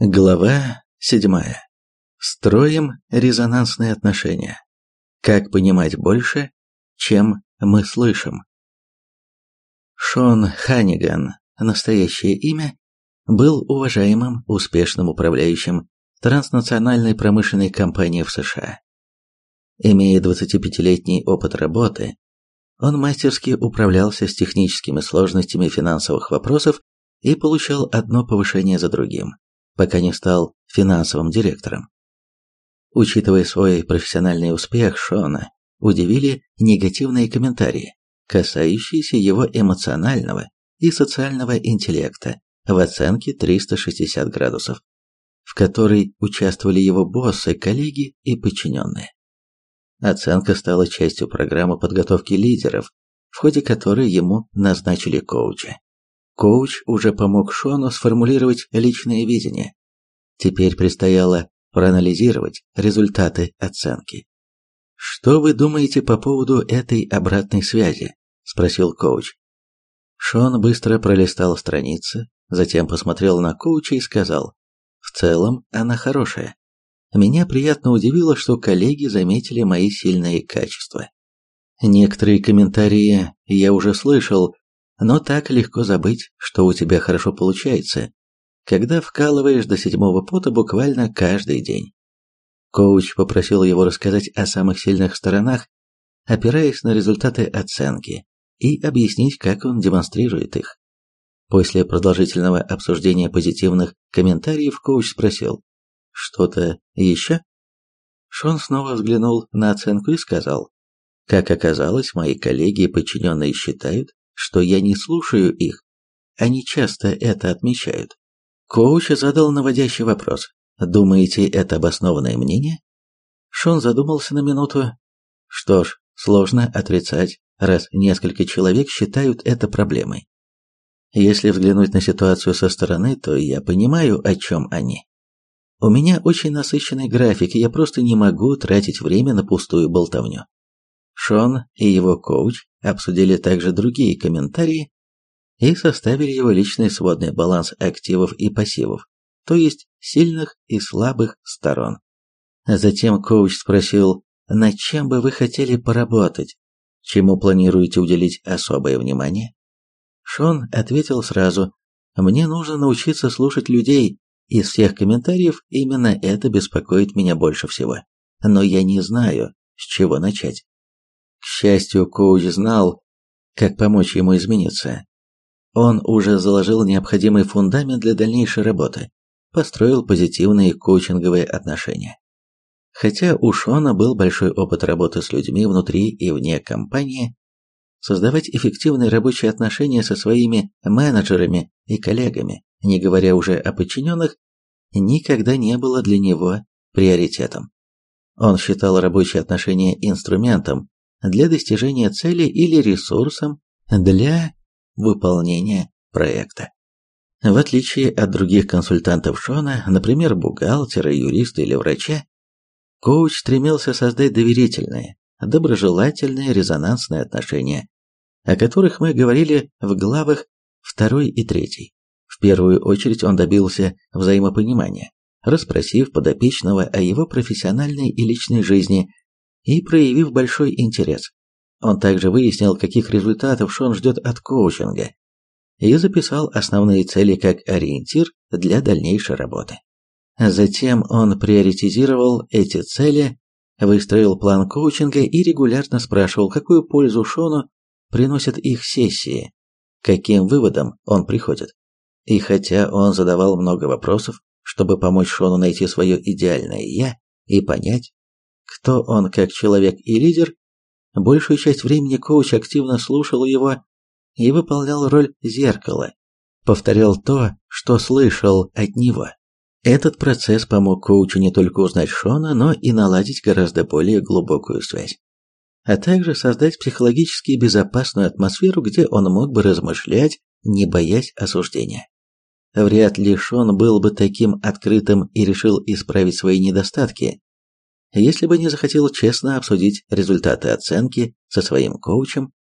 Глава 7. Строим резонансные отношения. Как понимать больше, чем мы слышим. Шон Ханиган, настоящее имя, был уважаемым, успешным управляющим транснациональной промышленной компании в США. Имея 25-летний опыт работы, он мастерски управлялся с техническими сложностями финансовых вопросов и получал одно повышение за другим пока не стал финансовым директором. Учитывая свой профессиональный успех Шона, удивили негативные комментарии, касающиеся его эмоционального и социального интеллекта в оценке 360 градусов, в которой участвовали его боссы, коллеги и подчиненные. Оценка стала частью программы подготовки лидеров, в ходе которой ему назначили коуча. Коуч уже помог Шону сформулировать личное видение. Теперь предстояло проанализировать результаты оценки. «Что вы думаете по поводу этой обратной связи?» – спросил коуч. Шон быстро пролистал страницы, затем посмотрел на коуча и сказал, «В целом она хорошая. Меня приятно удивило, что коллеги заметили мои сильные качества. Некоторые комментарии я уже слышал, но так легко забыть, что у тебя хорошо получается, когда вкалываешь до седьмого пота буквально каждый день. Коуч попросил его рассказать о самых сильных сторонах, опираясь на результаты оценки, и объяснить, как он демонстрирует их. После продолжительного обсуждения позитивных комментариев коуч спросил, «Что-то еще?» Шон снова взглянул на оценку и сказал, «Как оказалось, мои коллеги и подчиненные считают, что я не слушаю их. Они часто это отмечают. Коуч задал наводящий вопрос. Думаете, это обоснованное мнение? Шон задумался на минуту. Что ж, сложно отрицать, раз несколько человек считают это проблемой. Если взглянуть на ситуацию со стороны, то я понимаю, о чем они. У меня очень насыщенный график, и я просто не могу тратить время на пустую болтовню. Шон и его коуч обсудили также другие комментарии и составили его личный сводный баланс активов и пассивов, то есть сильных и слабых сторон. Затем коуч спросил, над чем бы вы хотели поработать, чему планируете уделить особое внимание? Шон ответил сразу, мне нужно научиться слушать людей, из всех комментариев именно это беспокоит меня больше всего. Но я не знаю, с чего начать. К счастью, коуч знал, как помочь ему измениться. Он уже заложил необходимый фундамент для дальнейшей работы, построил позитивные коучинговые отношения. Хотя у Шона был большой опыт работы с людьми внутри и вне компании, создавать эффективные рабочие отношения со своими менеджерами и коллегами, не говоря уже о подчиненных, никогда не было для него приоритетом. Он считал рабочие отношения инструментом, для достижения цели или ресурсом для выполнения проекта. В отличие от других консультантов Шона, например, бухгалтера, юриста или врача, коуч стремился создать доверительные, доброжелательные резонансные отношения, о которых мы говорили в главах 2 и 3. В первую очередь он добился взаимопонимания, расспросив подопечного о его профессиональной и личной жизни и проявив большой интерес. Он также выяснил, каких результатов Шон ждет от коучинга, и записал основные цели как ориентир для дальнейшей работы. Затем он приоритизировал эти цели, выстроил план коучинга и регулярно спрашивал, какую пользу Шону приносят их сессии, каким выводом он приходит. И хотя он задавал много вопросов, чтобы помочь Шону найти свое идеальное «я» и понять, кто он как человек и лидер, большую часть времени коуч активно слушал его и выполнял роль зеркала, повторял то, что слышал от него. Этот процесс помог коучу не только узнать Шона, но и наладить гораздо более глубокую связь, а также создать психологически безопасную атмосферу, где он мог бы размышлять, не боясь осуждения. Вряд ли Шон был бы таким открытым и решил исправить свои недостатки, если бы не захотел честно обсудить результаты оценки со своим коучем,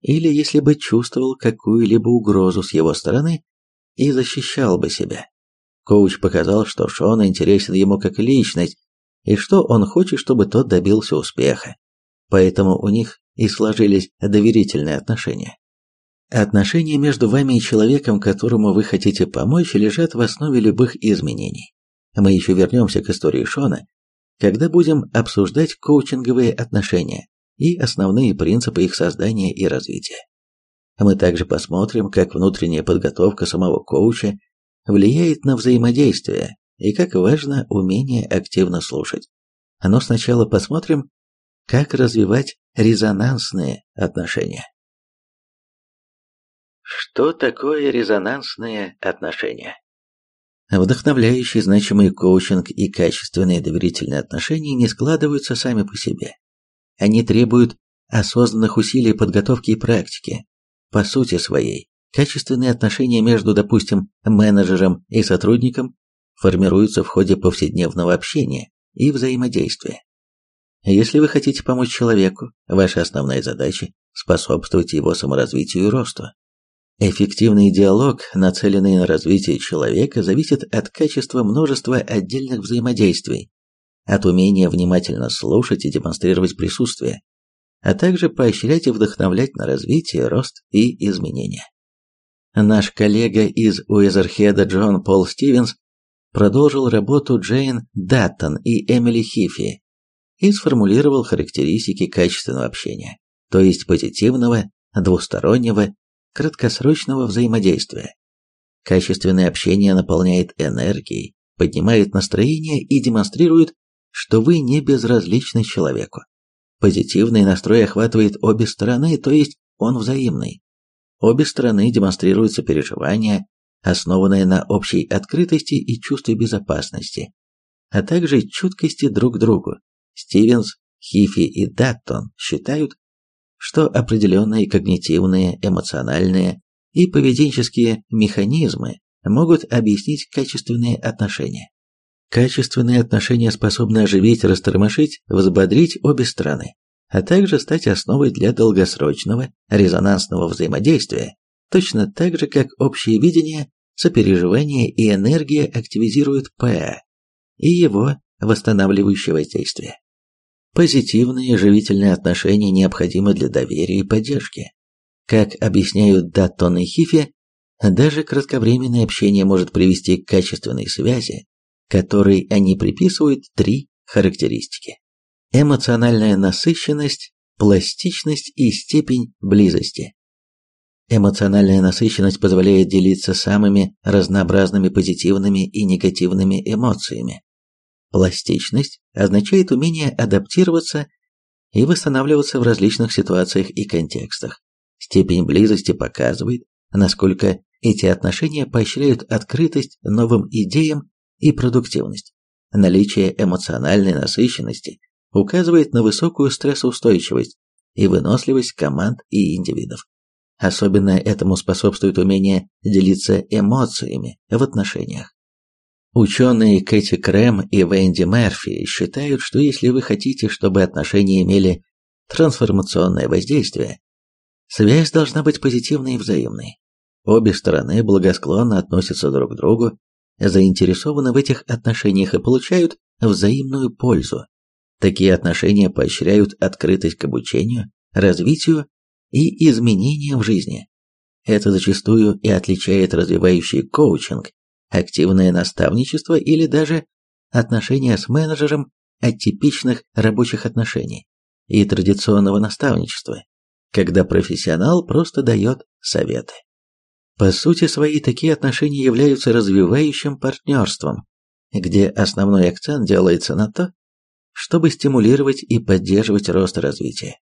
или если бы чувствовал какую-либо угрозу с его стороны и защищал бы себя. Коуч показал, что Шон интересен ему как личность, и что он хочет, чтобы тот добился успеха. Поэтому у них и сложились доверительные отношения. Отношения между вами и человеком, которому вы хотите помочь, лежат в основе любых изменений. Мы еще вернемся к истории Шона, когда будем обсуждать коучинговые отношения и основные принципы их создания и развития. Мы также посмотрим, как внутренняя подготовка самого коуча влияет на взаимодействие и как важно умение активно слушать. Но сначала посмотрим, как развивать резонансные отношения. Что такое резонансные отношения? Вдохновляющий, значимый коучинг и качественные доверительные отношения не складываются сами по себе. Они требуют осознанных усилий подготовки и практики. По сути своей, качественные отношения между, допустим, менеджером и сотрудником формируются в ходе повседневного общения и взаимодействия. Если вы хотите помочь человеку, ваша основная задача – способствовать его саморазвитию и росту. Эффективный диалог, нацеленный на развитие человека, зависит от качества множества отдельных взаимодействий, от умения внимательно слушать и демонстрировать присутствие, а также поощрять и вдохновлять на развитие, рост и изменения. Наш коллега из Уэзерхеда Джон Пол Стивенс продолжил работу Джейн Даттон и Эмили Хифи и сформулировал характеристики качественного общения, то есть позитивного, двустороннего краткосрочного взаимодействия. Качественное общение наполняет энергией, поднимает настроение и демонстрирует, что вы не безразличны человеку. Позитивный настрой охватывает обе стороны, то есть он взаимный. Обе стороны демонстрируют сопереживание, основанное на общей открытости и чувстве безопасности, а также чуткости друг к другу. Стивенс, Хифи и Даттон считают, что определенные когнитивные, эмоциональные и поведенческие механизмы могут объяснить качественные отношения. Качественные отношения способны оживить, растормошить, взбодрить обе стороны, а также стать основой для долгосрочного резонансного взаимодействия, точно так же, как общее видение, сопереживание и энергия активизируют ПА и его восстанавливающее воздействие. Позитивные живительные отношения необходимы для доверия и поддержки. Как объясняют Даттон и Хифи, даже кратковременное общение может привести к качественной связи, которой они приписывают три характеристики. Эмоциональная насыщенность, пластичность и степень близости. Эмоциональная насыщенность позволяет делиться самыми разнообразными позитивными и негативными эмоциями, Пластичность означает умение адаптироваться и восстанавливаться в различных ситуациях и контекстах. Степень близости показывает, насколько эти отношения поощряют открытость новым идеям и продуктивность. Наличие эмоциональной насыщенности указывает на высокую стрессоустойчивость и выносливость команд и индивидов. Особенно этому способствует умение делиться эмоциями в отношениях. Ученые Кэти Крэм и Венди Мерфи считают, что если вы хотите, чтобы отношения имели трансформационное воздействие, связь должна быть позитивной и взаимной. Обе стороны благосклонно относятся друг к другу, заинтересованы в этих отношениях и получают взаимную пользу. Такие отношения поощряют открытость к обучению, развитию и изменениям в жизни. Это зачастую и отличает развивающий коучинг активное наставничество или даже отношения с менеджером от типичных рабочих отношений и традиционного наставничества, когда профессионал просто дает советы. По сути своей такие отношения являются развивающим партнерством, где основной акцент делается на то, чтобы стимулировать и поддерживать рост развития.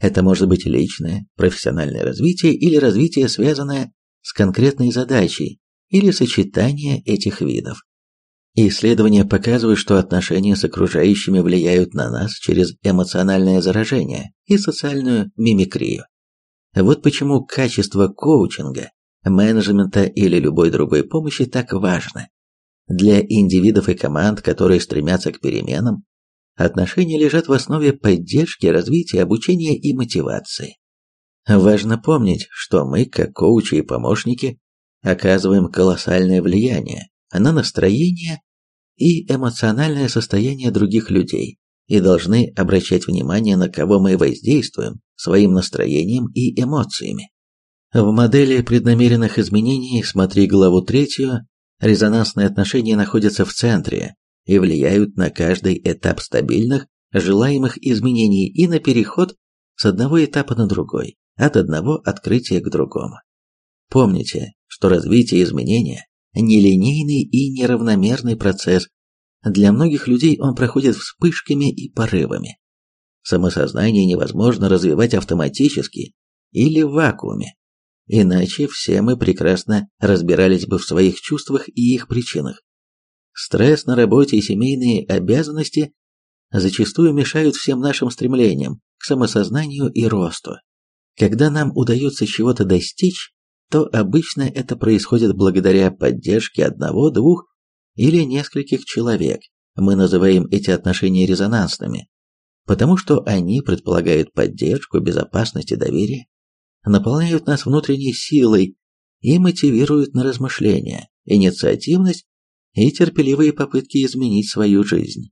Это может быть личное, профессиональное развитие или развитие, связанное с конкретной задачей или сочетание этих видов. Исследования показывают, что отношения с окружающими влияют на нас через эмоциональное заражение и социальную мимикрию. Вот почему качество коучинга, менеджмента или любой другой помощи так важно. Для индивидов и команд, которые стремятся к переменам, отношения лежат в основе поддержки, развития, обучения и мотивации. Важно помнить, что мы, как коучи и помощники, оказываем колоссальное влияние на настроение и эмоциональное состояние других людей и должны обращать внимание, на кого мы воздействуем своим настроением и эмоциями. В модели преднамеренных изменений, смотри главу третью, резонансные отношения находятся в центре и влияют на каждый этап стабильных, желаемых изменений и на переход с одного этапа на другой, от одного открытия к другому. Помните, что развитие изменения – нелинейный и неравномерный процесс. Для многих людей он проходит вспышками и порывами. Самосознание невозможно развивать автоматически или в вакууме. Иначе все мы прекрасно разбирались бы в своих чувствах и их причинах. Стресс на работе и семейные обязанности зачастую мешают всем нашим стремлениям к самосознанию и росту. Когда нам удается чего-то достичь, то обычно это происходит благодаря поддержке одного, двух или нескольких человек. Мы называем эти отношения резонансными, потому что они предполагают поддержку, безопасность и доверие наполняют нас внутренней силой и мотивируют на размышления, инициативность и терпеливые попытки изменить свою жизнь.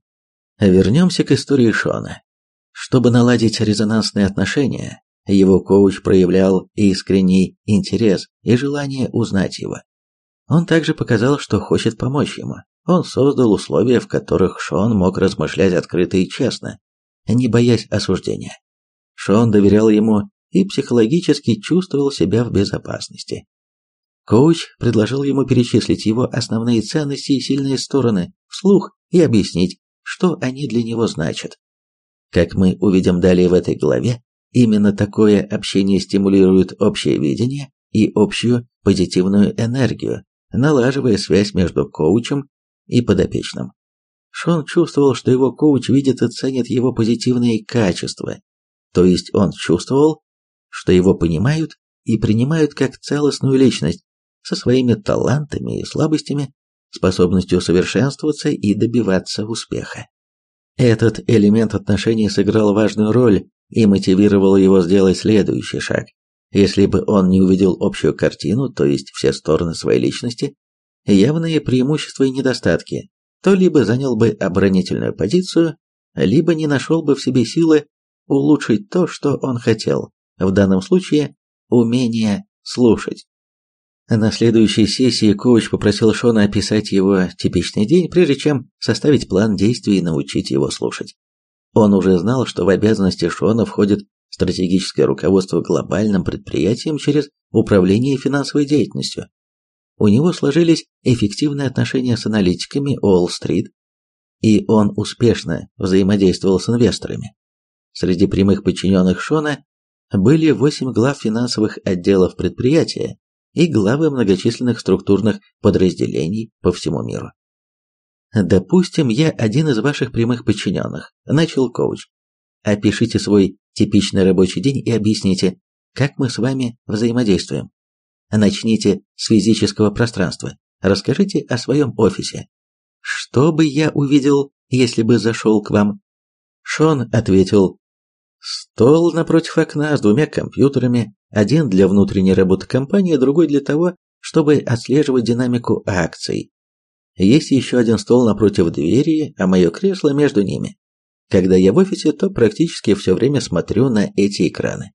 Вернемся к истории Шона. Чтобы наладить резонансные отношения, его коуч проявлял искренний интерес и желание узнать его. Он также показал, что хочет помочь ему. Он создал условия, в которых Шон мог размышлять открыто и честно, не боясь осуждения. Шон доверял ему и психологически чувствовал себя в безопасности. Коуч предложил ему перечислить его основные ценности и сильные стороны вслух и объяснить, что они для него значат. Как мы увидим далее в этой главе, именно такое общение стимулирует общее видение и общую позитивную энергию, налаживая связь между коучем и подопечным. Шон чувствовал, что его коуч видит и ценит его позитивные качества, то есть он чувствовал, что его понимают и принимают как целостную личность со своими талантами и слабостями, способностью совершенствоваться и добиваться успеха. Этот элемент отношений сыграл важную роль и мотивировал его сделать следующий шаг. Если бы он не увидел общую картину, то есть все стороны своей личности, явные преимущества и недостатки, то либо занял бы оборонительную позицию, либо не нашел бы в себе силы улучшить то, что он хотел в данном случае умение слушать. На следующей сессии коуч попросил Шона описать его типичный день, прежде чем составить план действий и научить его слушать. Он уже знал, что в обязанности Шона входит стратегическое руководство глобальным предприятием через управление финансовой деятельностью. У него сложились эффективные отношения с аналитиками Уолл-стрит, и он успешно взаимодействовал с инвесторами. Среди прямых подчиненных Шона были восемь глав финансовых отделов предприятия и главы многочисленных структурных подразделений по всему миру. «Допустим, я один из ваших прямых подчиненных», – начал коуч. «Опишите свой типичный рабочий день и объясните, как мы с вами взаимодействуем. Начните с физического пространства. Расскажите о своем офисе. Что бы я увидел, если бы зашел к вам?» Шон ответил Стол напротив окна с двумя компьютерами, один для внутренней работы компании, другой для того, чтобы отслеживать динамику акций. Есть еще один стол напротив двери, а мое кресло между ними. Когда я в офисе, то практически все время смотрю на эти экраны.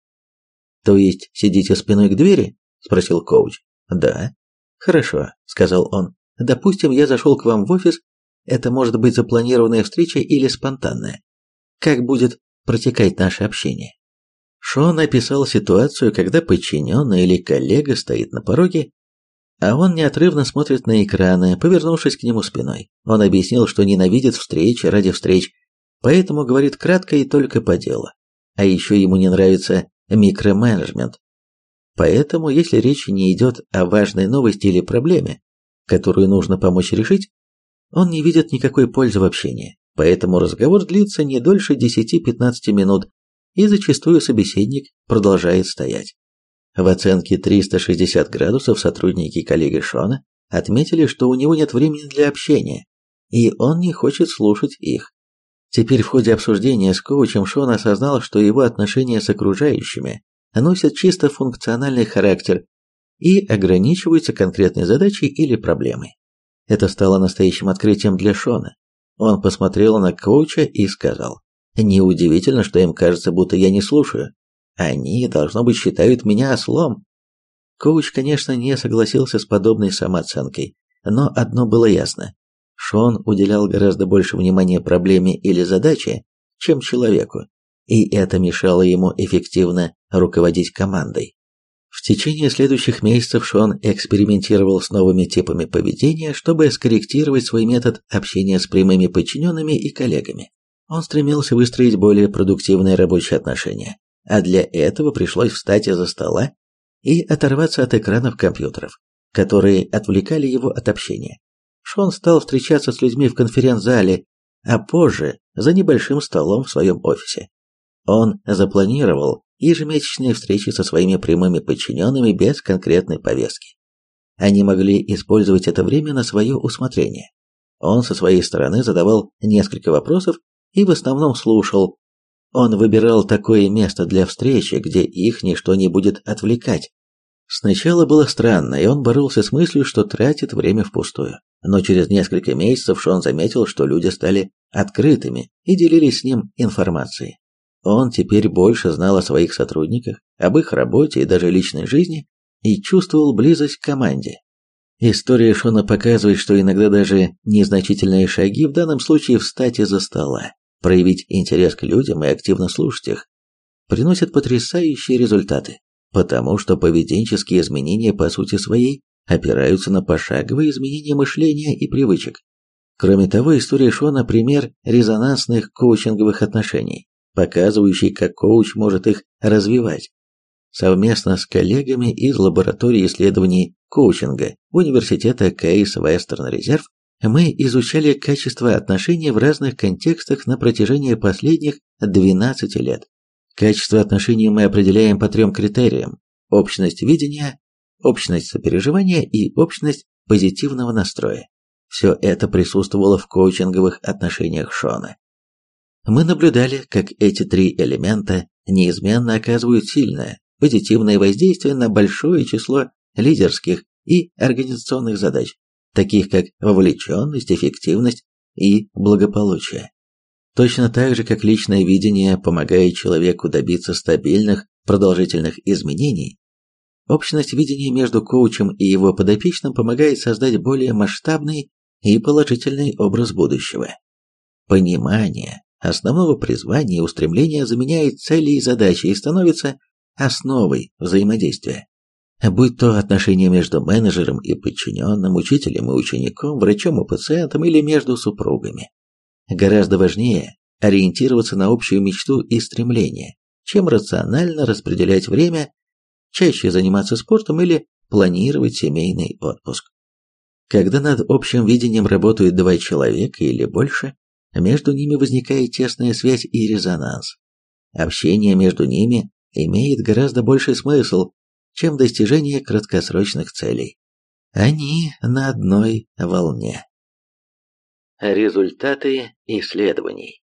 То есть сидите спиной к двери? спросил коуч. Да. Хорошо, сказал он. Допустим, я зашел к вам в офис. Это может быть запланированная встреча или спонтанная. Как будет протекает наше общение. Шон описал ситуацию, когда подчиненный или коллега стоит на пороге, а он неотрывно смотрит на экраны, повернувшись к нему спиной. Он объяснил, что ненавидит встречи ради встреч, поэтому говорит кратко и только по делу. А еще ему не нравится микроменеджмент. Поэтому, если речь не идет о важной новости или проблеме, которую нужно помочь решить, он не видит никакой пользы в общении поэтому разговор длится не дольше 10-15 минут, и зачастую собеседник продолжает стоять. В оценке 360 градусов сотрудники коллеги Шона отметили, что у него нет времени для общения, и он не хочет слушать их. Теперь в ходе обсуждения с коучем Шон осознал, что его отношения с окружающими носят чисто функциональный характер и ограничиваются конкретной задачей или проблемой. Это стало настоящим открытием для Шона. Он посмотрел на коуча и сказал, «Неудивительно, что им кажется, будто я не слушаю. Они, должно быть, считают меня ослом». Коуч, конечно, не согласился с подобной самооценкой, но одно было ясно. Шон уделял гораздо больше внимания проблеме или задаче, чем человеку, и это мешало ему эффективно руководить командой. В течение следующих месяцев Шон экспериментировал с новыми типами поведения, чтобы скорректировать свой метод общения с прямыми подчиненными и коллегами. Он стремился выстроить более продуктивные рабочие отношения, а для этого пришлось встать из-за стола и оторваться от экранов компьютеров, которые отвлекали его от общения. Шон стал встречаться с людьми в конференц-зале, а позже за небольшим столом в своем офисе. Он запланировал ежемесячные встречи со своими прямыми подчиненными без конкретной повестки. Они могли использовать это время на свое усмотрение. Он со своей стороны задавал несколько вопросов и в основном слушал. Он выбирал такое место для встречи, где их ничто не будет отвлекать. Сначала было странно, и он боролся с мыслью, что тратит время впустую. Но через несколько месяцев Шон заметил, что люди стали открытыми и делились с ним информацией. Он теперь больше знал о своих сотрудниках, об их работе и даже личной жизни, и чувствовал близость к команде. История Шона показывает, что иногда даже незначительные шаги, в данном случае встать из-за стола, проявить интерес к людям и активно слушать их, приносят потрясающие результаты, потому что поведенческие изменения по сути своей опираются на пошаговые изменения мышления и привычек. Кроме того, история Шона – пример резонансных коучинговых отношений показывающий, как коуч может их развивать. Совместно с коллегами из лаборатории исследований коучинга Университета Кейс Вестерн Резерв мы изучали качество отношений в разных контекстах на протяжении последних 12 лет. Качество отношений мы определяем по трем критериям – общность видения, общность сопереживания и общность позитивного настроя. Все это присутствовало в коучинговых отношениях Шона. Мы наблюдали, как эти три элемента неизменно оказывают сильное, позитивное воздействие на большое число лидерских и организационных задач, таких как вовлеченность, эффективность и благополучие. Точно так же, как личное видение помогает человеку добиться стабильных, продолжительных изменений, общность видения между коучем и его подопечным помогает создать более масштабный и положительный образ будущего. Понимание основного призвания и устремления заменяет цели и задачи и становится основой взаимодействия. Будь то отношения между менеджером и подчиненным, учителем и учеником, врачом и пациентом или между супругами. Гораздо важнее ориентироваться на общую мечту и стремление, чем рационально распределять время, чаще заниматься спортом или планировать семейный отпуск. Когда над общим видением работают два человека или больше, между ними возникает тесная связь и резонанс. Общение между ними имеет гораздо больший смысл, чем достижение краткосрочных целей. Они на одной волне. Результаты исследований.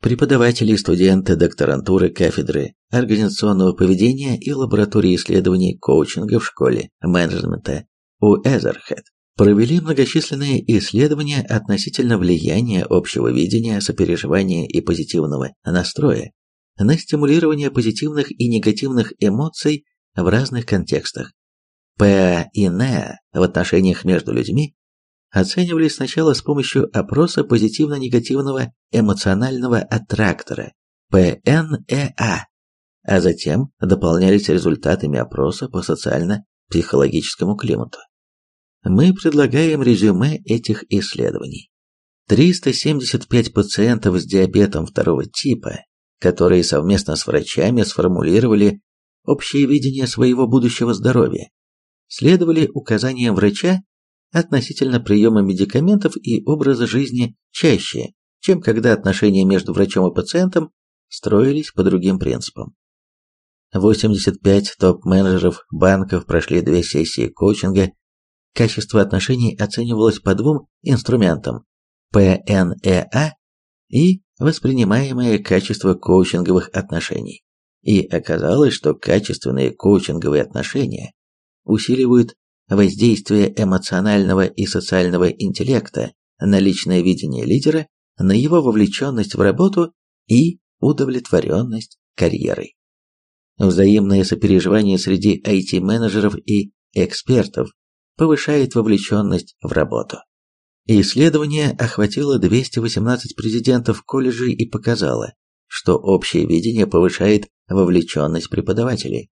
Преподаватели и студенты докторантуры кафедры организационного поведения и лаборатории исследований коучинга в школе менеджмента у Эзерхед провели многочисленные исследования относительно влияния общего видения, сопереживания и позитивного настроя на стимулирование позитивных и негативных эмоций в разных контекстах. ПА и НЭА в отношениях между людьми оценивались сначала с помощью опроса позитивно-негативного эмоционального аттрактора ПНЭА, а затем дополнялись результатами опроса по социально-психологическому климату мы предлагаем резюме этих исследований. 375 пациентов с диабетом второго типа, которые совместно с врачами сформулировали общее видение своего будущего здоровья, следовали указаниям врача относительно приема медикаментов и образа жизни чаще, чем когда отношения между врачом и пациентом строились по другим принципам. 85 топ-менеджеров банков прошли две сессии коучинга Качество отношений оценивалось по двум инструментам – ПНЭА и воспринимаемое качество коучинговых отношений. И оказалось, что качественные коучинговые отношения усиливают воздействие эмоционального и социального интеллекта на личное видение лидера, на его вовлеченность в работу и удовлетворенность карьерой. Взаимное сопереживание среди IT-менеджеров и экспертов повышает вовлеченность в работу. Исследование охватило 218 президентов колледжей и показало, что общее видение повышает вовлеченность преподавателей.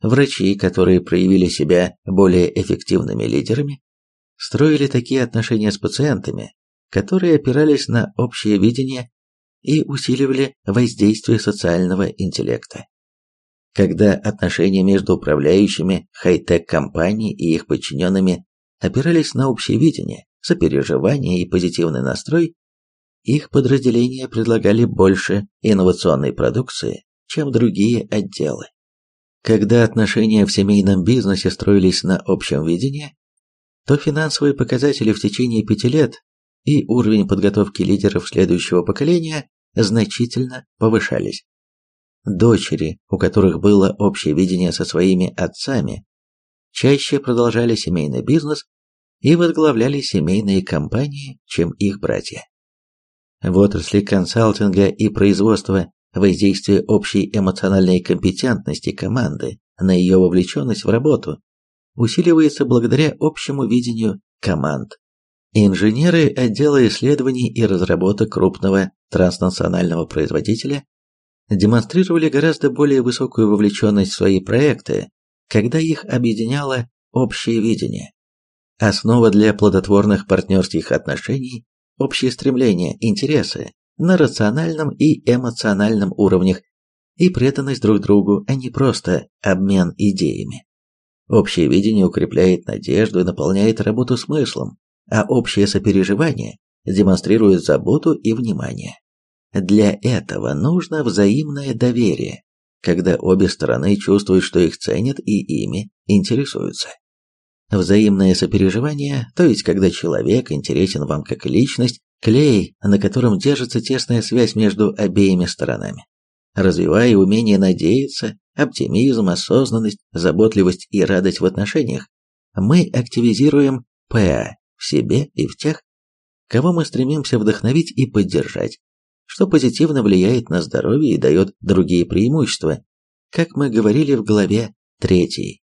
Врачи, которые проявили себя более эффективными лидерами, строили такие отношения с пациентами, которые опирались на общее видение и усиливали воздействие социального интеллекта. Когда отношения между управляющими хай-тек компаний и их подчиненными опирались на общее видение, сопереживание и позитивный настрой, их подразделения предлагали больше инновационной продукции, чем другие отделы. Когда отношения в семейном бизнесе строились на общем видении, то финансовые показатели в течение пяти лет и уровень подготовки лидеров следующего поколения значительно повышались. Дочери, у которых было общее видение со своими отцами, чаще продолжали семейный бизнес и возглавляли семейные компании, чем их братья. В отрасли консалтинга и производства воздействие общей эмоциональной компетентности команды на ее вовлеченность в работу усиливается благодаря общему видению команд. Инженеры отдела исследований и разработок крупного транснационального производителя демонстрировали гораздо более высокую вовлеченность в свои проекты, когда их объединяло общее видение. Основа для плодотворных партнерских отношений – общие стремления, интересы, на рациональном и эмоциональном уровнях и преданность друг другу, а не просто обмен идеями. Общее видение укрепляет надежду и наполняет работу смыслом, а общее сопереживание демонстрирует заботу и внимание. Для этого нужно взаимное доверие, когда обе стороны чувствуют, что их ценят и ими интересуются. Взаимное сопереживание, то есть когда человек интересен вам как личность, клей, на котором держится тесная связь между обеими сторонами. Развивая умение надеяться, оптимизм, осознанность, заботливость и радость в отношениях, мы активизируем ПА в себе и в тех, кого мы стремимся вдохновить и поддержать, что позитивно влияет на здоровье и дает другие преимущества, как мы говорили в главе 3.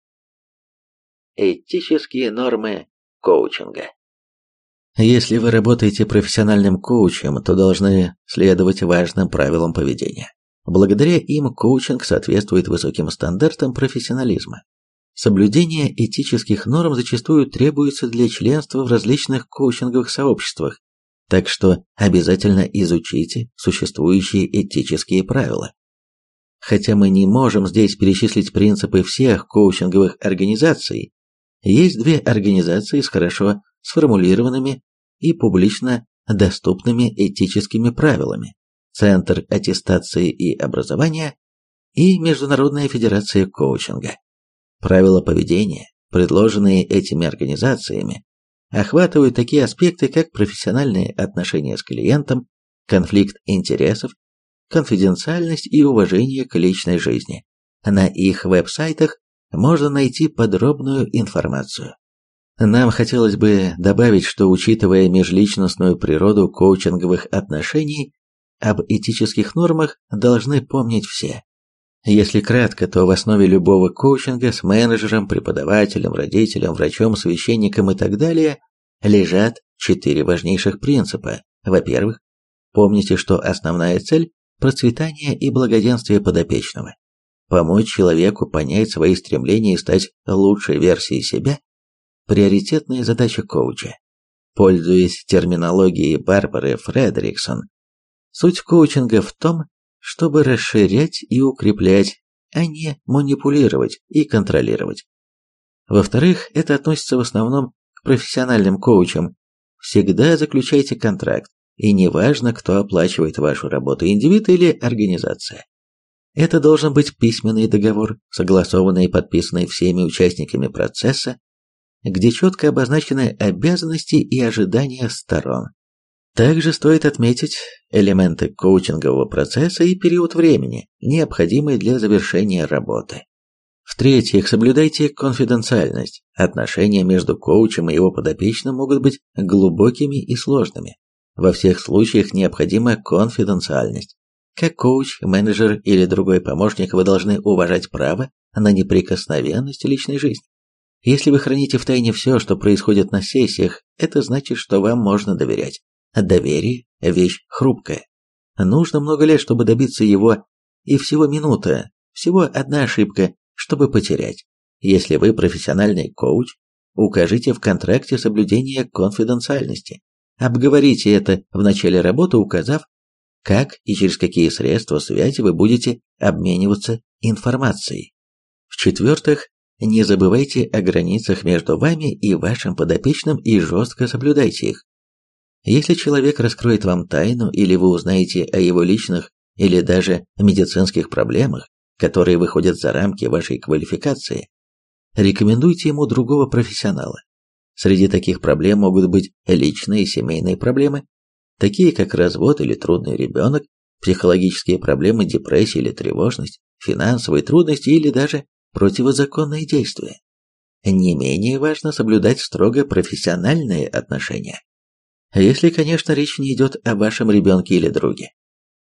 Этические нормы коучинга. Если вы работаете профессиональным коучем, то должны следовать важным правилам поведения. Благодаря им коучинг соответствует высоким стандартам профессионализма. Соблюдение этических норм зачастую требуется для членства в различных коучинговых сообществах, так что обязательно изучите существующие этические правила. Хотя мы не можем здесь перечислить принципы всех коучинговых организаций, есть две организации с хорошо сформулированными и публично доступными этическими правилами. Центр аттестации и образования и Международная федерация коучинга. Правила поведения, предложенные этими организациями, охватывают такие аспекты, как профессиональные отношения с клиентом, конфликт интересов, конфиденциальность и уважение к личной жизни. На их веб-сайтах можно найти подробную информацию. Нам хотелось бы добавить, что учитывая межличностную природу коучинговых отношений, об этических нормах должны помнить все. Если кратко, то в основе любого коучинга с менеджером, преподавателем, родителем, врачом, священником и так далее лежат четыре важнейших принципа. Во-первых, помните, что основная цель – процветание и благоденствие подопечного. Помочь человеку понять свои стремления и стать лучшей версией себя приоритетная задача коуча. Пользуясь терминологией Барбары Фредериксон, суть коучинга в том, чтобы расширять и укреплять, а не манипулировать и контролировать. Во-вторых, это относится в основном к профессиональным коучам. Всегда заключайте контракт, и неважно, кто оплачивает вашу работу, индивид или организация. Это должен быть письменный договор, согласованный и подписанный всеми участниками процесса, где четко обозначены обязанности и ожидания сторон. Также стоит отметить элементы коучингового процесса и период времени, необходимый для завершения работы. В-третьих, соблюдайте конфиденциальность. Отношения между коучем и его подопечным могут быть глубокими и сложными. Во всех случаях необходима конфиденциальность. Как коуч, менеджер или другой помощник вы должны уважать право на неприкосновенность личной жизни. Если вы храните в тайне все, что происходит на сессиях, это значит, что вам можно доверять. Доверие – вещь хрупкая. Нужно много лет, чтобы добиться его, и всего минута, всего одна ошибка, чтобы потерять. Если вы профессиональный коуч, укажите в контракте соблюдение конфиденциальности. Обговорите это в начале работы, указав, как и через какие средства связи вы будете обмениваться информацией. В-четвертых, не забывайте о границах между вами и вашим подопечным и жестко соблюдайте их. Если человек раскроет вам тайну или вы узнаете о его личных или даже медицинских проблемах, которые выходят за рамки вашей квалификации, рекомендуйте ему другого профессионала. Среди таких проблем могут быть личные и семейные проблемы, такие как развод или трудный ребенок, психологические проблемы, депрессия или тревожность, финансовые трудности или даже противозаконные действия. Не менее важно соблюдать строго профессиональные отношения. Если, конечно, речь не идет о вашем ребенке или друге.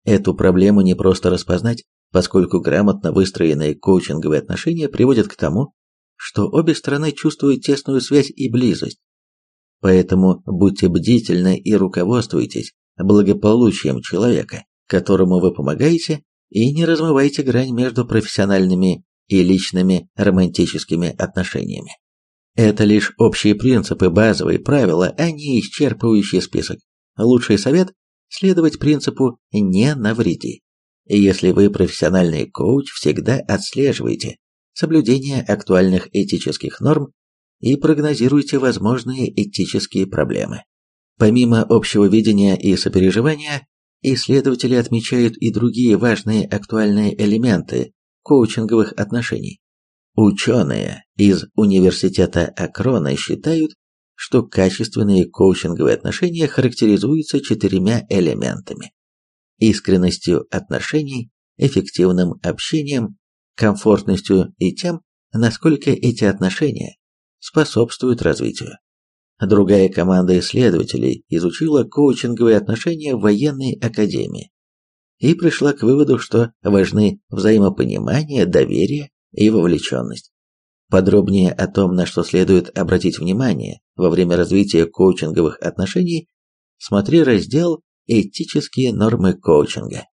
Эту проблему не просто распознать, поскольку грамотно выстроенные коучинговые отношения приводят к тому, что обе стороны чувствуют тесную связь и близость. Поэтому будьте бдительны и руководствуйтесь благополучием человека, которому вы помогаете, и не размывайте грань между профессиональными и личными романтическими отношениями. Это лишь общие принципы, базовые правила, а не исчерпывающий список. Лучший совет – следовать принципу «не навреди». Если вы профессиональный коуч, всегда отслеживайте соблюдение актуальных этических норм и прогнозируйте возможные этические проблемы. Помимо общего видения и сопереживания, исследователи отмечают и другие важные актуальные элементы коучинговых отношений. Ученые из Университета Акрона считают, что качественные коучинговые отношения характеризуются четырьмя элементами искренностью отношений, эффективным общением, комфортностью и тем, насколько эти отношения способствуют развитию. Другая команда исследователей изучила коучинговые отношения в военной академии и пришла к выводу, что важны взаимопонимание, доверие и вовлеченность. Подробнее о том, на что следует обратить внимание во время развития коучинговых отношений, смотри раздел Этические нормы коучинга.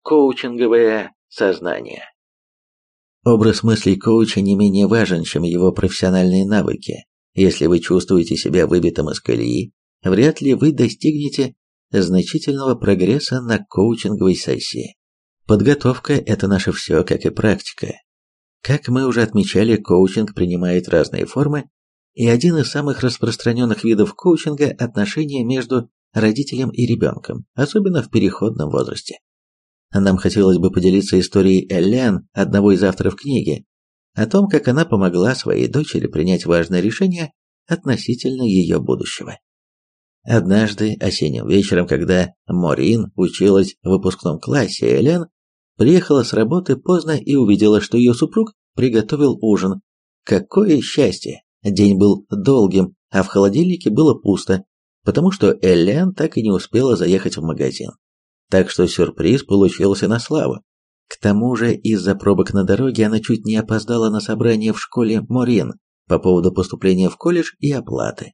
Коучинговое сознание. Образ мыслей коуча не менее важен, чем его профессиональные навыки. Если вы чувствуете себя выбитым из колеи, вряд ли вы достигнете значительного прогресса на коучинговой сессии. Подготовка – это наше все, как и практика. Как мы уже отмечали, коучинг принимает разные формы, и один из самых распространенных видов коучинга – отношения между родителем и ребенком, особенно в переходном возрасте. Нам хотелось бы поделиться историей Эллен, одного из авторов книги, о том, как она помогла своей дочери принять важное решение относительно ее будущего. Однажды осенним вечером, когда Морин училась в выпускном классе, Элен приехала с работы поздно и увидела, что ее супруг приготовил ужин. Какое счастье! День был долгим, а в холодильнике было пусто, потому что Элен так и не успела заехать в магазин. Так что сюрприз получился на славу. К тому же из-за пробок на дороге она чуть не опоздала на собрание в школе Морин по поводу поступления в колледж и оплаты.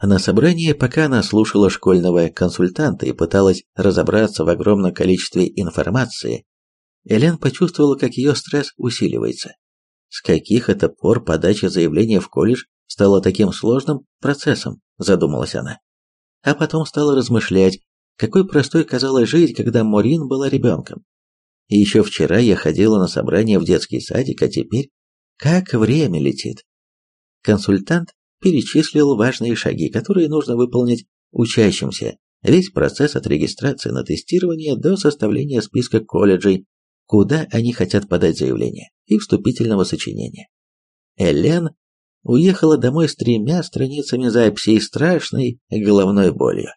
На собрании, пока она слушала школьного консультанта и пыталась разобраться в огромном количестве информации, Элен почувствовала, как ее стресс усиливается. С каких это пор подача заявления в колледж стала таким сложным процессом, задумалась она. А потом стала размышлять, какой простой казалось жизнь, когда Морин была ребенком. И еще вчера я ходила на собрание в детский садик, а теперь как время летит. Консультант перечислил важные шаги, которые нужно выполнить учащимся, весь процесс от регистрации на тестирование до составления списка колледжей, куда они хотят подать заявление, и вступительного сочинения. Элен уехала домой с тремя страницами записи и страшной головной болью.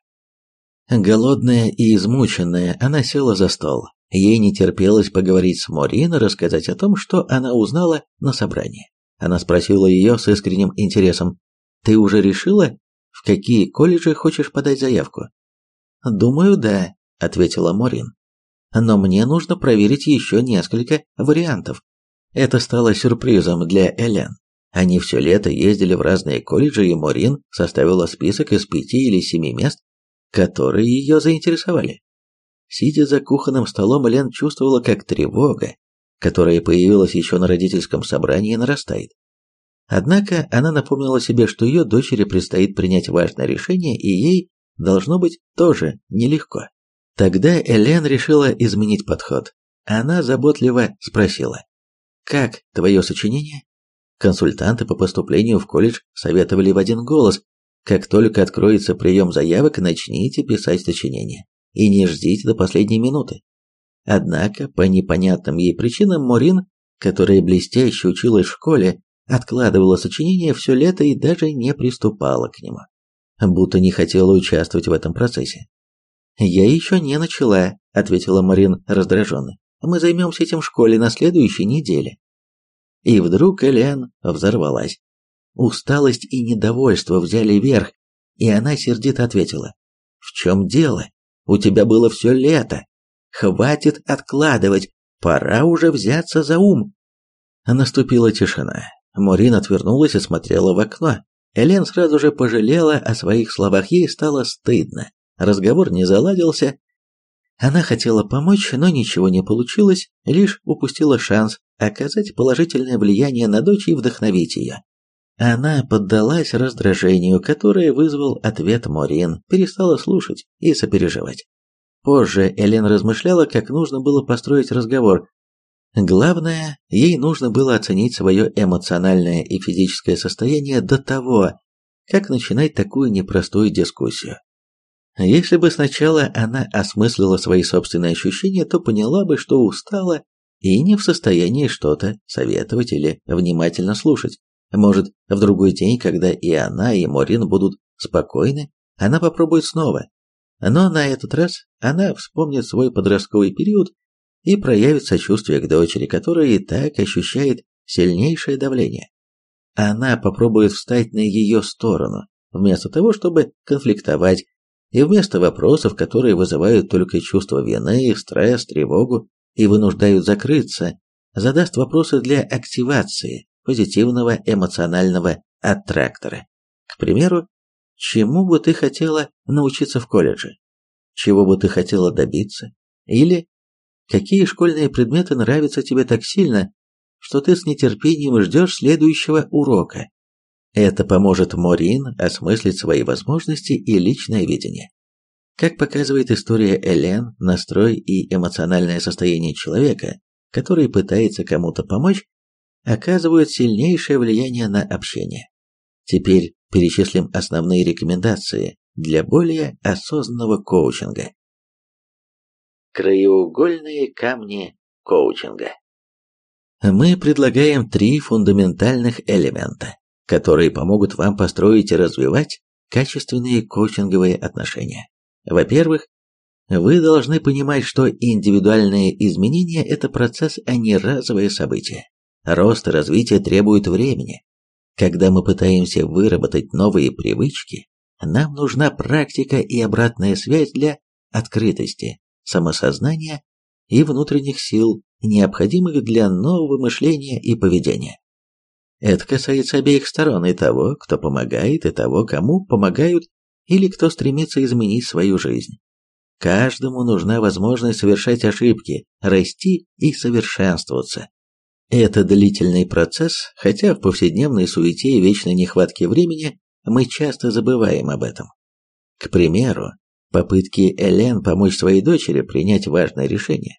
Голодная и измученная, она села за стол. Ей не терпелось поговорить с Морин и рассказать о том, что она узнала на собрании. Она спросила ее с искренним интересом, «Ты уже решила, в какие колледжи хочешь подать заявку?» «Думаю, да», — ответила Морин. «Но мне нужно проверить еще несколько вариантов». Это стало сюрпризом для Элен. Они все лето ездили в разные колледжи, и Морин составила список из пяти или семи мест, которые ее заинтересовали. Сидя за кухонным столом, Элен чувствовала, как тревога, которая появилась еще на родительском собрании, нарастает. Однако она напомнила себе, что ее дочери предстоит принять важное решение, и ей должно быть тоже нелегко. Тогда Элен решила изменить подход. Она заботливо спросила, «Как твое сочинение?» Консультанты по поступлению в колледж советовали в один голос, как только откроется прием заявок, начните писать сочинение. И не ждите до последней минуты. Однако, по непонятным ей причинам, Морин, которая блестяще училась в школе, откладывала сочинение все лето и даже не приступала к нему. Будто не хотела участвовать в этом процессе. «Я еще не начала», — ответила Марин раздраженно. «Мы займемся этим в школе на следующей неделе». И вдруг Элен взорвалась. Усталость и недовольство взяли верх, и она сердито ответила. «В чем дело? У тебя было все лето. Хватит откладывать, пора уже взяться за ум». Наступила тишина. Морин отвернулась и смотрела в окно. Элен сразу же пожалела о своих словах, ей стало стыдно. Разговор не заладился, она хотела помочь, но ничего не получилось, лишь упустила шанс оказать положительное влияние на дочь и вдохновить ее. Она поддалась раздражению, которое вызвал ответ Морин, перестала слушать и сопереживать. Позже Элен размышляла, как нужно было построить разговор. Главное, ей нужно было оценить свое эмоциональное и физическое состояние до того, как начинать такую непростую дискуссию. Если бы сначала она осмыслила свои собственные ощущения, то поняла бы, что устала и не в состоянии что-то советовать или внимательно слушать. Может, в другой день, когда и она, и Морин будут спокойны, она попробует снова. Но на этот раз она вспомнит свой подростковый период и проявит сочувствие к дочери, которая и так ощущает сильнейшее давление. Она попробует встать на ее сторону, вместо того, чтобы конфликтовать и вместо вопросов, которые вызывают только чувство вины, стресс, тревогу и вынуждают закрыться, задаст вопросы для активации позитивного эмоционального аттрактора. К примеру, чему бы ты хотела научиться в колледже? Чего бы ты хотела добиться? Или какие школьные предметы нравятся тебе так сильно, что ты с нетерпением ждешь следующего урока? Это поможет Морин осмыслить свои возможности и личное видение. Как показывает история Элен, настрой и эмоциональное состояние человека, который пытается кому-то помочь, оказывают сильнейшее влияние на общение. Теперь перечислим основные рекомендации для более осознанного коучинга. Краеугольные камни коучинга. Мы предлагаем три фундаментальных элемента которые помогут вам построить и развивать качественные коучинговые отношения. Во-первых, вы должны понимать, что индивидуальные изменения – это процесс, а не разовое событие. Рост и развитие требуют времени. Когда мы пытаемся выработать новые привычки, нам нужна практика и обратная связь для открытости, самосознания и внутренних сил, необходимых для нового мышления и поведения. Это касается обеих сторон, и того, кто помогает, и того, кому помогают, или кто стремится изменить свою жизнь. Каждому нужна возможность совершать ошибки, расти и совершенствоваться. Это длительный процесс, хотя в повседневной суете и вечной нехватке времени мы часто забываем об этом. К примеру, попытки Элен помочь своей дочери принять важное решение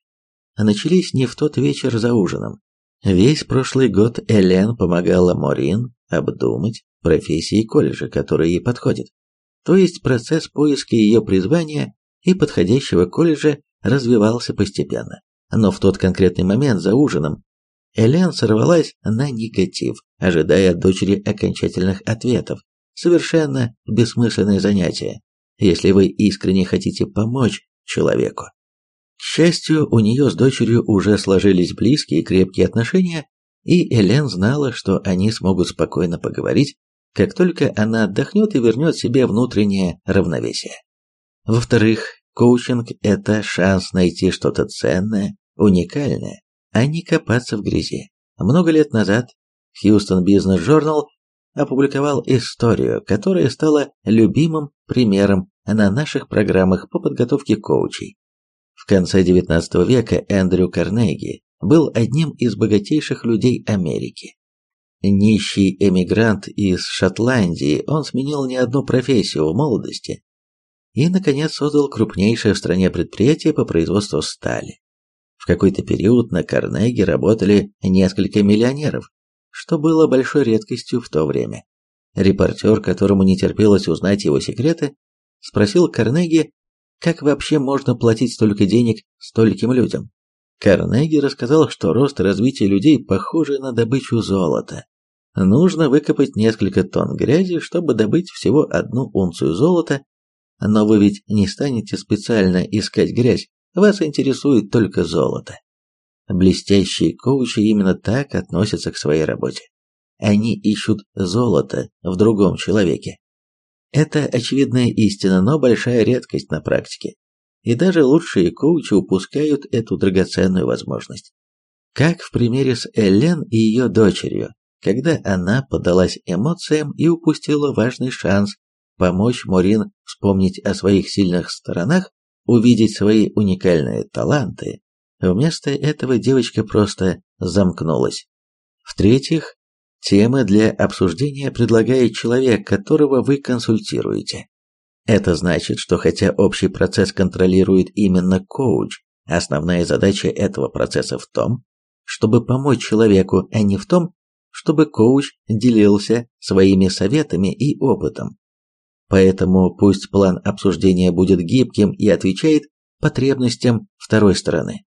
начались не в тот вечер за ужином, Весь прошлый год Элен помогала Морин обдумать профессии колледжа, которые ей подходят. То есть процесс поиска ее призвания и подходящего колледжа развивался постепенно. Но в тот конкретный момент за ужином Элен сорвалась на негатив, ожидая от дочери окончательных ответов. Совершенно бессмысленное занятие, если вы искренне хотите помочь человеку. К счастью, у нее с дочерью уже сложились близкие и крепкие отношения, и Элен знала, что они смогут спокойно поговорить, как только она отдохнет и вернет себе внутреннее равновесие. Во-вторых, коучинг – это шанс найти что-то ценное, уникальное, а не копаться в грязи. Много лет назад Houston Business Journal опубликовал историю, которая стала любимым примером на наших программах по подготовке коучей. В конце XIX века Эндрю Карнеги был одним из богатейших людей Америки. Нищий эмигрант из Шотландии, он сменил не одну профессию в молодости и, наконец, создал крупнейшее в стране предприятие по производству стали. В какой-то период на Карнеги работали несколько миллионеров, что было большой редкостью в то время. Репортер, которому не терпелось узнать его секреты, спросил Карнеги, как вообще можно платить столько денег стольким людям. Карнеги рассказал, что рост и развитие людей похожи на добычу золота. Нужно выкопать несколько тонн грязи, чтобы добыть всего одну унцию золота, но вы ведь не станете специально искать грязь, вас интересует только золото. Блестящие коучи именно так относятся к своей работе. Они ищут золото в другом человеке. Это очевидная истина, но большая редкость на практике и даже лучшие коучи упускают эту драгоценную возможность. Как в примере с Эллен и ее дочерью, когда она поддалась эмоциям и упустила важный шанс помочь Морин вспомнить о своих сильных сторонах, увидеть свои уникальные таланты. Вместо этого девочка просто замкнулась. В-третьих, темы для обсуждения предлагает человек, которого вы консультируете. Это значит, что хотя общий процесс контролирует именно коуч, основная задача этого процесса в том, чтобы помочь человеку, а не в том, чтобы коуч делился своими советами и опытом. Поэтому пусть план обсуждения будет гибким и отвечает потребностям второй стороны.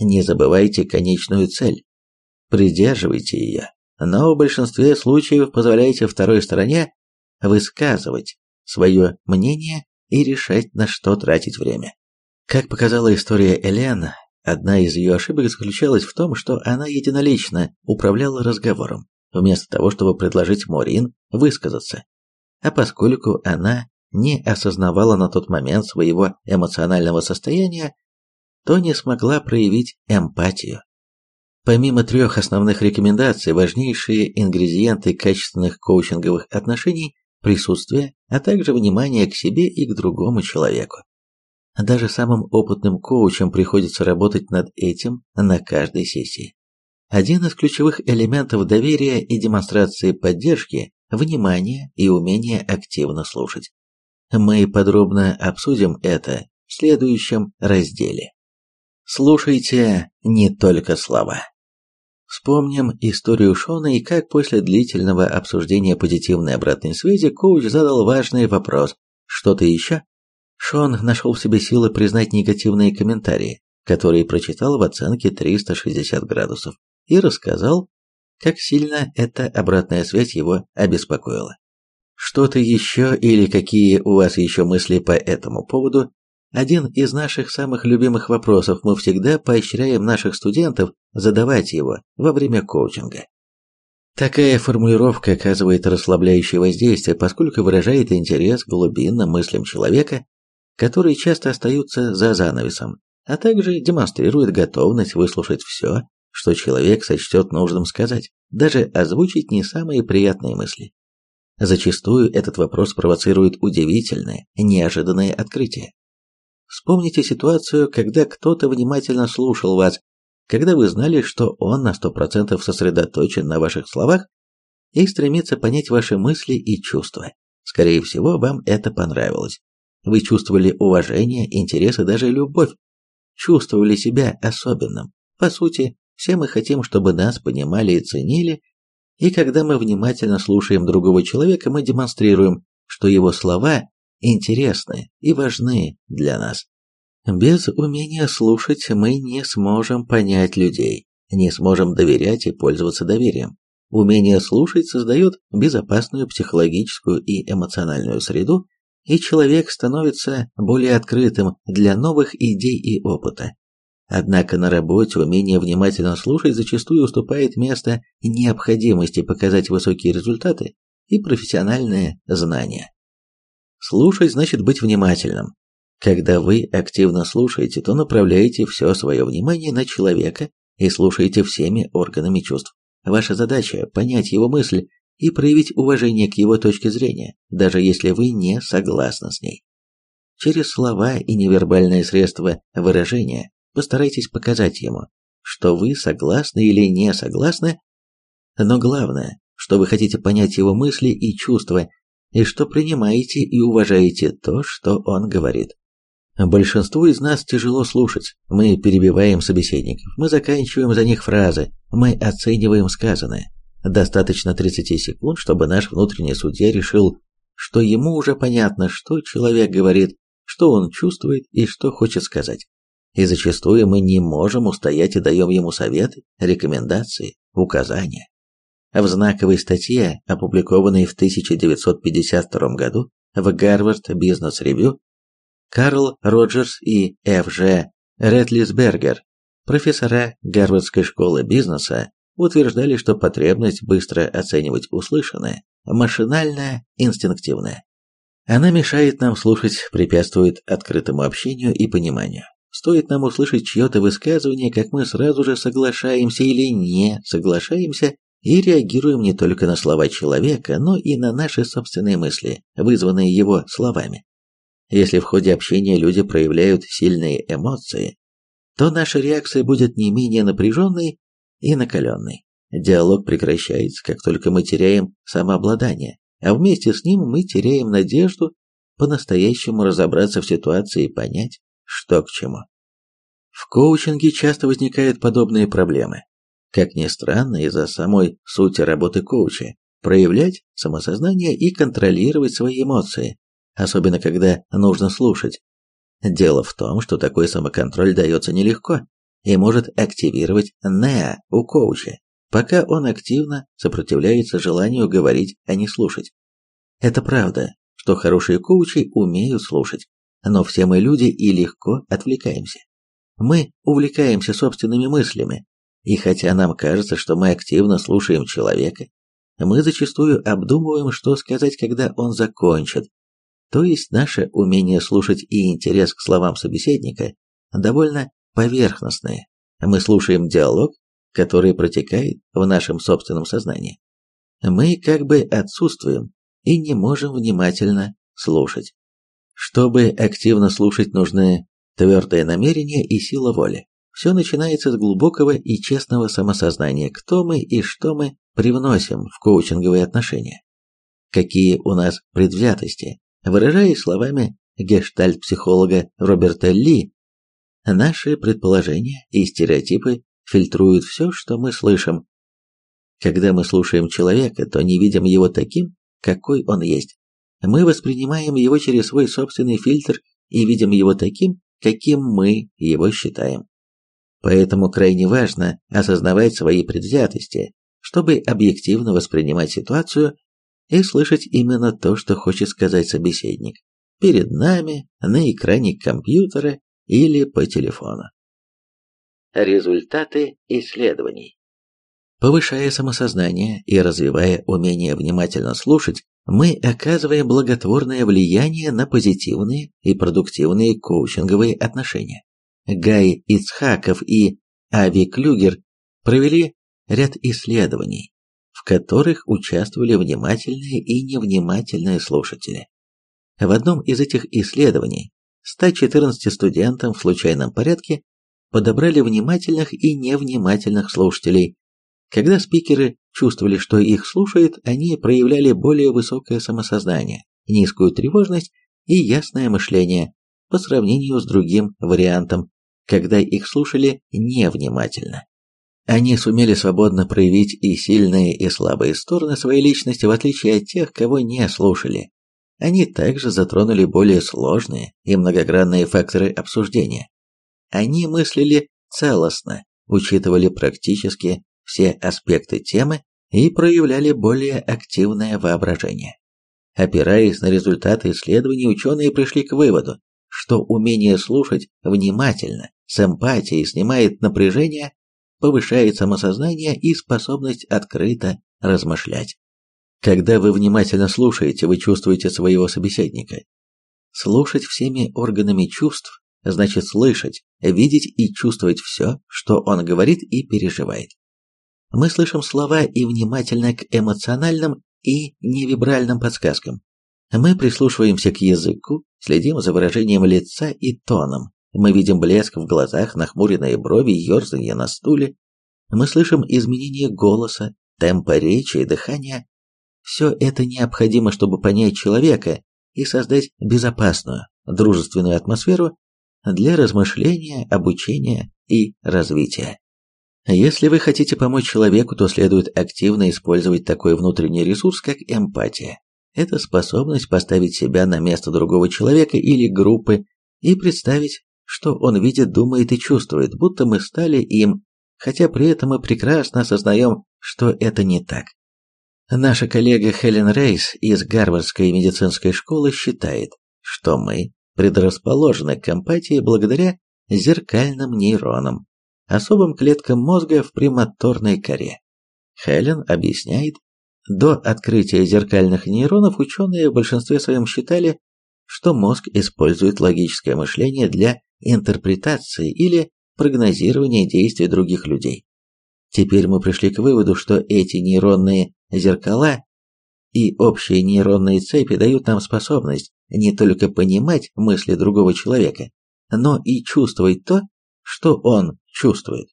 Не забывайте конечную цель. Придерживайте ее, но в большинстве случаев позволяйте второй стороне высказывать свое мнение и решать, на что тратить время. Как показала история Элен, одна из ее ошибок заключалась в том, что она единолично управляла разговором, вместо того, чтобы предложить Морин высказаться. А поскольку она не осознавала на тот момент своего эмоционального состояния, то не смогла проявить эмпатию. Помимо трех основных рекомендаций, важнейшие ингредиенты качественных коучинговых отношений присутствие, а также внимание к себе и к другому человеку. Даже самым опытным коучам приходится работать над этим на каждой сессии. Один из ключевых элементов доверия и демонстрации поддержки – внимание и умение активно слушать. Мы подробно обсудим это в следующем разделе. Слушайте не только слова. Вспомним историю Шона и как после длительного обсуждения позитивной обратной связи коуч задал важный вопрос «Что-то еще?». Шон нашел в себе силы признать негативные комментарии, которые прочитал в оценке 360 градусов, и рассказал, как сильно эта обратная связь его обеспокоила. Что-то еще или какие у вас еще мысли по этому поводу один из наших самых любимых вопросов мы всегда поощряем наших студентов задавать его во время коучинга. Такая формулировка оказывает расслабляющее воздействие, поскольку выражает интерес к глубинным мыслям человека, которые часто остаются за занавесом, а также демонстрирует готовность выслушать все, что человек сочтет нужным сказать, даже озвучить не самые приятные мысли. Зачастую этот вопрос провоцирует удивительное, неожиданное открытие. Вспомните ситуацию, когда кто-то внимательно слушал вас, когда вы знали, что он на 100% сосредоточен на ваших словах и стремится понять ваши мысли и чувства. Скорее всего, вам это понравилось. Вы чувствовали уважение, интерес и даже любовь. Чувствовали себя особенным. По сути, все мы хотим, чтобы нас понимали и ценили, и когда мы внимательно слушаем другого человека, мы демонстрируем, что его слова интересны и важны для нас. Без умения слушать мы не сможем понять людей, не сможем доверять и пользоваться доверием. Умение слушать создает безопасную психологическую и эмоциональную среду, и человек становится более открытым для новых идей и опыта. Однако на работе умение внимательно слушать зачастую уступает место необходимости показать высокие результаты и профессиональные знания. Слушать значит быть внимательным. Когда вы активно слушаете, то направляете все свое внимание на человека и слушаете всеми органами чувств. Ваша задача – понять его мысль и проявить уважение к его точке зрения, даже если вы не согласны с ней. Через слова и невербальные средства выражения постарайтесь показать ему, что вы согласны или не согласны, но главное, что вы хотите понять его мысли и чувства, и что принимаете и уважаете то, что он говорит. Большинству из нас тяжело слушать. Мы перебиваем собеседников, мы заканчиваем за них фразы, мы оцениваем сказанное. Достаточно 30 секунд, чтобы наш внутренний судья решил, что ему уже понятно, что человек говорит, что он чувствует и что хочет сказать. И зачастую мы не можем устоять и даем ему советы, рекомендации, указания. В знаковой статье, опубликованной в 1952 году в Гарвард Бизнес Ревью, Карл Роджерс и Ф.Ж. Ретлисбергер, профессора Гарвардской школы бизнеса, утверждали, что потребность быстро оценивать услышанное машинальная, инстинктивная. Она мешает нам слушать, препятствует открытому общению и пониманию. Стоит нам услышать чье-то высказывание, как мы сразу же соглашаемся или не соглашаемся и реагируем не только на слова человека, но и на наши собственные мысли, вызванные его словами. Если в ходе общения люди проявляют сильные эмоции, то наша реакция будет не менее напряженной и накаленной. Диалог прекращается, как только мы теряем самообладание, а вместе с ним мы теряем надежду по-настоящему разобраться в ситуации и понять, что к чему. В коучинге часто возникают подобные проблемы. Как ни странно, из-за самой сути работы коуча проявлять самосознание и контролировать свои эмоции, особенно когда нужно слушать. Дело в том, что такой самоконтроль дается нелегко и может активировать неа у коуча, пока он активно сопротивляется желанию говорить, а не слушать. Это правда, что хорошие коучи умеют слушать, но все мы люди и легко отвлекаемся. Мы увлекаемся собственными мыслями, и хотя нам кажется, что мы активно слушаем человека, мы зачастую обдумываем, что сказать, когда он закончит. То есть наше умение слушать и интерес к словам собеседника довольно поверхностные. Мы слушаем диалог, который протекает в нашем собственном сознании. Мы как бы отсутствуем и не можем внимательно слушать. Чтобы активно слушать, нужны твердое намерение и сила воли. Все начинается с глубокого и честного самосознания, кто мы и что мы привносим в коучинговые отношения. Какие у нас предвзятости. Выражаясь словами гештальт-психолога Роберта Ли, наши предположения и стереотипы фильтруют все, что мы слышим. Когда мы слушаем человека, то не видим его таким, какой он есть. Мы воспринимаем его через свой собственный фильтр и видим его таким, каким мы его считаем. Поэтому крайне важно осознавать свои предвзятости, чтобы объективно воспринимать ситуацию и слышать именно то, что хочет сказать собеседник, перед нами, на экране компьютера или по телефону. Результаты исследований Повышая самосознание и развивая умение внимательно слушать, мы оказываем благотворное влияние на позитивные и продуктивные коучинговые отношения. Гай Ицхаков и Ави Клюгер провели ряд исследований, в которых участвовали внимательные и невнимательные слушатели. В одном из этих исследований 114 студентам в случайном порядке подобрали внимательных и невнимательных слушателей. Когда спикеры чувствовали, что их слушают, они проявляли более высокое самосознание, низкую тревожность и ясное мышление по сравнению с другим вариантом, когда их слушали невнимательно. Они сумели свободно проявить и сильные, и слабые стороны своей личности, в отличие от тех, кого не слушали. Они также затронули более сложные и многогранные факторы обсуждения. Они мыслили целостно, учитывали практически все аспекты темы и проявляли более активное воображение. Опираясь на результаты исследований, ученые пришли к выводу, что умение слушать внимательно, с эмпатией снимает напряжение, повышает самосознание и способность открыто размышлять. Когда вы внимательно слушаете, вы чувствуете своего собеседника. Слушать всеми органами чувств значит слышать, видеть и чувствовать все, что он говорит и переживает. Мы слышим слова и внимательно к эмоциональным и невибральным подсказкам. Мы прислушиваемся к языку, следим за выражением лица и тоном. Мы видим блеск в глазах, нахмуренные брови, ерзанье на стуле. Мы слышим изменение голоса, темпа речи и дыхания. Все это необходимо, чтобы понять человека и создать безопасную, дружественную атмосферу для размышления, обучения и развития. Если вы хотите помочь человеку, то следует активно использовать такой внутренний ресурс, как эмпатия. Это способность поставить себя на место другого человека или группы и представить, что он видит, думает и чувствует, будто мы стали им, хотя при этом мы прекрасно осознаем, что это не так. Наша коллега Хелен Рейс из Гарвардской медицинской школы считает, что мы предрасположены к эмпатии благодаря зеркальным нейронам, особым клеткам мозга в премоторной коре. Хелен объясняет, до открытия зеркальных нейронов ученые в большинстве своем считали, что мозг использует логическое мышление для интерпретации или прогнозирования действий других людей. Теперь мы пришли к выводу, что эти нейронные зеркала и общие нейронные цепи дают нам способность не только понимать мысли другого человека, но и чувствовать то, что он чувствует.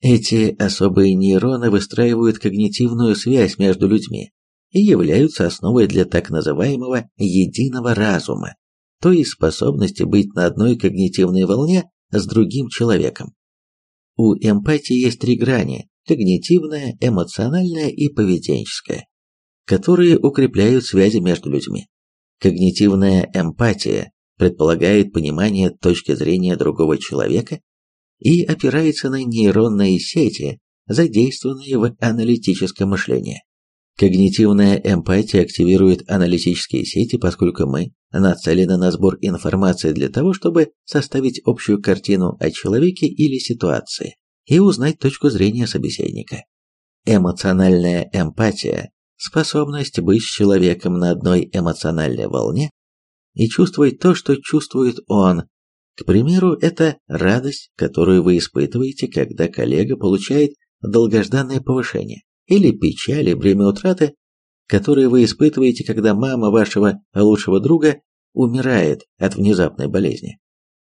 Эти особые нейроны выстраивают когнитивную связь между людьми и являются основой для так называемого единого разума, то есть способности быть на одной когнитивной волне с другим человеком. У эмпатии есть три грани – когнитивная, эмоциональная и поведенческая, которые укрепляют связи между людьми. Когнитивная эмпатия предполагает понимание точки зрения другого человека и опирается на нейронные сети, задействованные в аналитическом мышлении. Когнитивная эмпатия активирует аналитические сети, поскольку мы нацелены на сбор информации для того, чтобы составить общую картину о человеке или ситуации и узнать точку зрения собеседника. Эмоциональная эмпатия – способность быть с человеком на одной эмоциональной волне и чувствовать то, что чувствует он, к примеру, это радость, которую вы испытываете, когда коллега получает долгожданное повышение, или печаль и бремя утраты, которые вы испытываете, когда мама вашего лучшего друга умирает от внезапной болезни.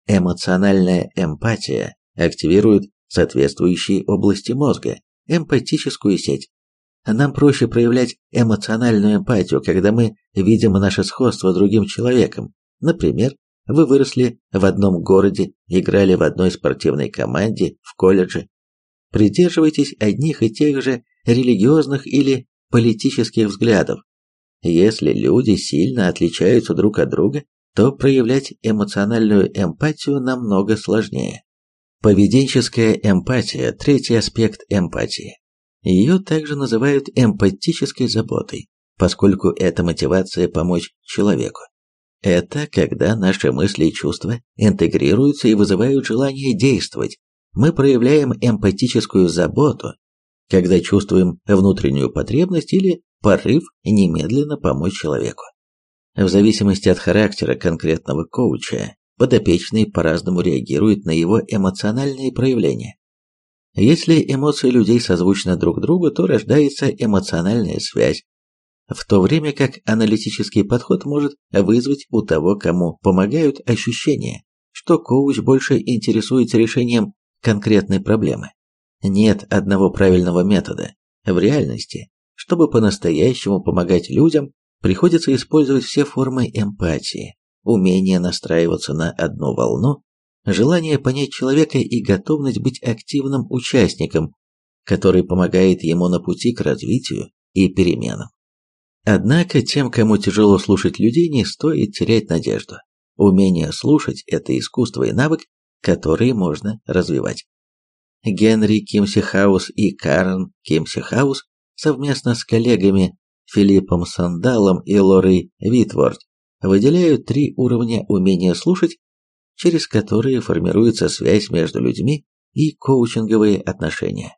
Эмоциональная эмпатия активирует соответствующие области мозга, эмпатическую сеть. Нам проще проявлять эмоциональную эмпатию, когда мы видим наше сходство с другим человеком, например, вы выросли в одном городе, играли в одной спортивной команде, в колледже. Придерживайтесь одних и тех же религиозных или политических взглядов. Если люди сильно отличаются друг от друга, то проявлять эмоциональную эмпатию намного сложнее. Поведенческая эмпатия – третий аспект эмпатии. Ее также называют эмпатической заботой, поскольку это мотивация помочь человеку. Это когда наши мысли и чувства интегрируются и вызывают желание действовать. Мы проявляем эмпатическую заботу, когда чувствуем внутреннюю потребность или порыв немедленно помочь человеку. В зависимости от характера конкретного коуча, подопечный по-разному реагирует на его эмоциональные проявления. Если эмоции людей созвучны друг другу, то рождается эмоциональная связь, в то время как аналитический подход может вызвать у того, кому помогают, ощущение, что коуч больше интересуется решением конкретной проблемы. Нет одного правильного метода. В реальности, чтобы по-настоящему помогать людям, приходится использовать все формы эмпатии, умение настраиваться на одну волну, желание понять человека и готовность быть активным участником, который помогает ему на пути к развитию и переменам. Однако тем, кому тяжело слушать людей, не стоит терять надежду. Умение слушать – это искусство и навык, которые можно развивать. Генри Кимсихаус и Карен Кимсихаус совместно с коллегами Филиппом Сандалом и Лорой Витворд выделяют три уровня умения слушать, через которые формируется связь между людьми и коучинговые отношения.